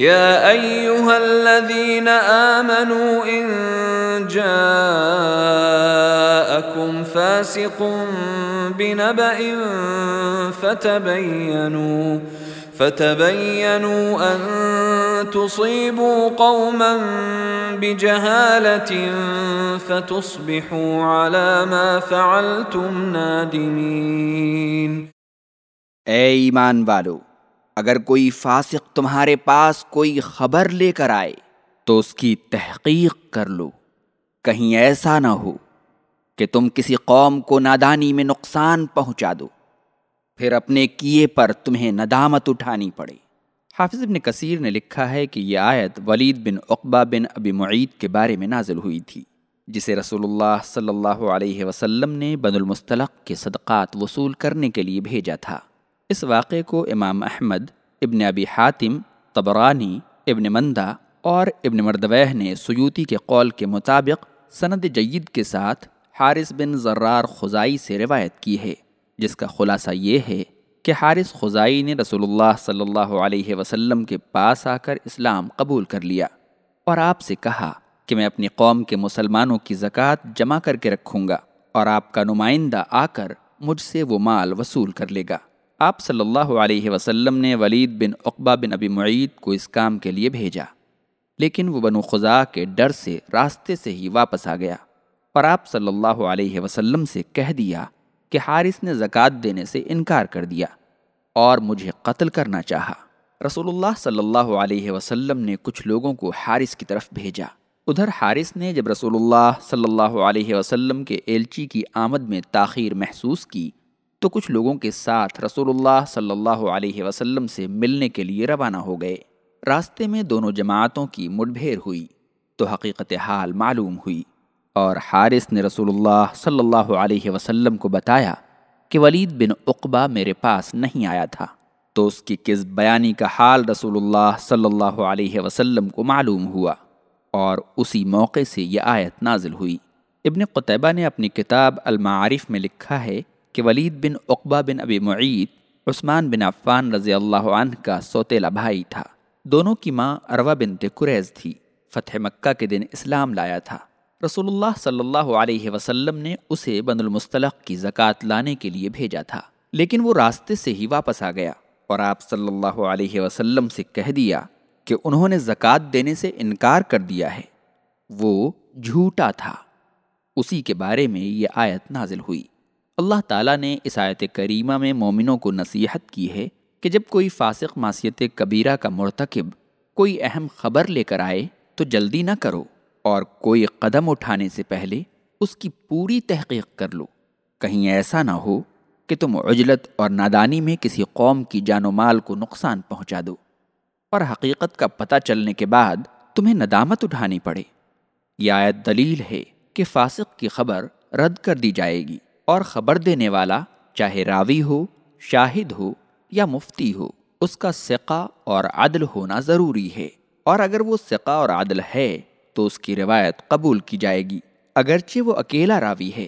يا ايها الذين امنوا ان جاءكم فاسق بنبأ فتبينوا فتبينوا ان تصيبوا قوما بجهالة فتصبحوا على ما فعلتم نادمين. اے ایمان والو اگر کوئی فاسق تمہارے پاس کوئی خبر لے کر آئے، تو اس کی تحقیق کر لو۔ کہیں ایسا نہ ہو کہ تم کسی قوم کو نادانی میں نقصان پہنچا دو۔ پھر اپنے کیے پر تمہیں ندامت اٹھانی پڑے۔ حافظ ابن کثیر نے لکھا ہے کہ یہ آیت ولید بن عقبہ بن ابی معید کے بارے میں نازل ہوئی تھی، جسے رسول اللہ صلی اللہ علیہ وسلم نے بن المستلق کے صدقات وصول کرنے کے لیے بھیجا تھا۔ اس واقعے کو امام احمد، ابن ابی حاتم، طبرانی، ابن مندہ اور ابن مردویہ نے سیوتی کے قول کے مطابق سند جید کے ساتھ حارث بن ذرار خزائی سے روایت کی ہے، جس کا خلاصہ یہ ہے کہ حارث خزائی نے رسول اللہ صلی اللہ علیہ وسلم کے پاس آ کر اسلام قبول کر لیا اور آپ سے کہا کہ میں اپنی قوم کے مسلمانوں کی زکوٰۃ جمع کر کے رکھوں گا اور آپ کا نمائندہ آ کر مجھ سے وہ مال وصول کر لے گا۔ آپ صلی اللہ علیہ وسلم نے ولید بن عقبہ بن ابی معید کو اس کام کے لیے بھیجا، لیکن وہ بنو خزا کے ڈر سے راستے سے ہی واپس آ گیا اور آپ صلی اللہ علیہ وسلم سے کہہ دیا کہ حارث نے زکوٰۃ دینے سے انکار کر دیا اور مجھے قتل کرنا چاہا۔ رسول اللہ صلی اللہ علیہ وسلم نے کچھ لوگوں کو حارث کی طرف بھیجا۔ ادھر حارث نے جب رسول اللہ صلی اللہ علیہ وسلم کے ایلچی کی آمد میں تاخیر محسوس کی تو کچھ لوگوں کے ساتھ رسول اللہ صلی اللہ علیہ وسلم سے ملنے کے لیے روانہ ہو گئے۔ راستے میں دونوں جماعتوں کی مڈبھیر ہوئی، تو حقیقت حال معلوم ہوئی۔ اور حارث نے رسول اللہ صلی اللہ علیہ وسلم کو بتایا کہ ولید بن عقبہ میرے پاس نہیں آیا تھا۔ تو اس کی کس بیانی کا حال رسول اللہ صلی اللہ علیہ وسلم کو معلوم ہوا۔ اور اسی موقع سے یہ آیت نازل ہوئی۔ ابن قطبہ نے اپنی کتاب المعارف میں لکھا ہے کہ ولید بن عقبہ بن ابی معید، عثمان بن عفان رضی اللہ عنہ کا سوتیلا بھائی تھا۔ دونوں کی ماں اروا بنت قریض تھی۔ فتح مکہ کے دن اسلام لایا تھا۔ رسول اللہ صلی اللہ علیہ وسلم نے اسے بن المستلق کی زکوٰۃ لانے کے لیے بھیجا تھا۔ لیکن وہ راستے سے ہی واپس آ گیا اور آپ صلی اللہ علیہ وسلم سے کہہ دیا کہ انہوں نے زکوٰۃ دینے سے انکار کر دیا ہے۔ وہ جھوٹا تھا۔ اسی کے بارے میں یہ آیت نازل ہوئی۔ اللہ تعالیٰ نے اس آیت کریمہ میں مومنوں کو نصیحت کی ہے کہ جب کوئی فاسق معصیت کبیرہ کا مرتکب کوئی اہم خبر لے کر آئے تو جلدی نہ کرو اور کوئی قدم اٹھانے سے پہلے اس کی پوری تحقیق کر لو۔ کہیں ایسا نہ ہو کہ تم عجلت اور نادانی میں کسی قوم کی جان و مال کو نقصان پہنچا دو۔ اور حقیقت کا پتہ چلنے کے بعد تمہیں ندامت اٹھانی پڑے۔ یہ آیت دلیل ہے کہ فاسق کی خبر رد کر دی جائے گی۔ اور خبر دینے والا چاہے راوی ہو، شاہد ہو یا مفتی ہو، اس کا سقہ اور عدل ہونا ضروری ہے۔ اور اگر وہ سقہ اور عدل ہے، تو اس کی روایت قبول کی جائے گی۔ اگرچہ وہ اکیلا راوی ہے۔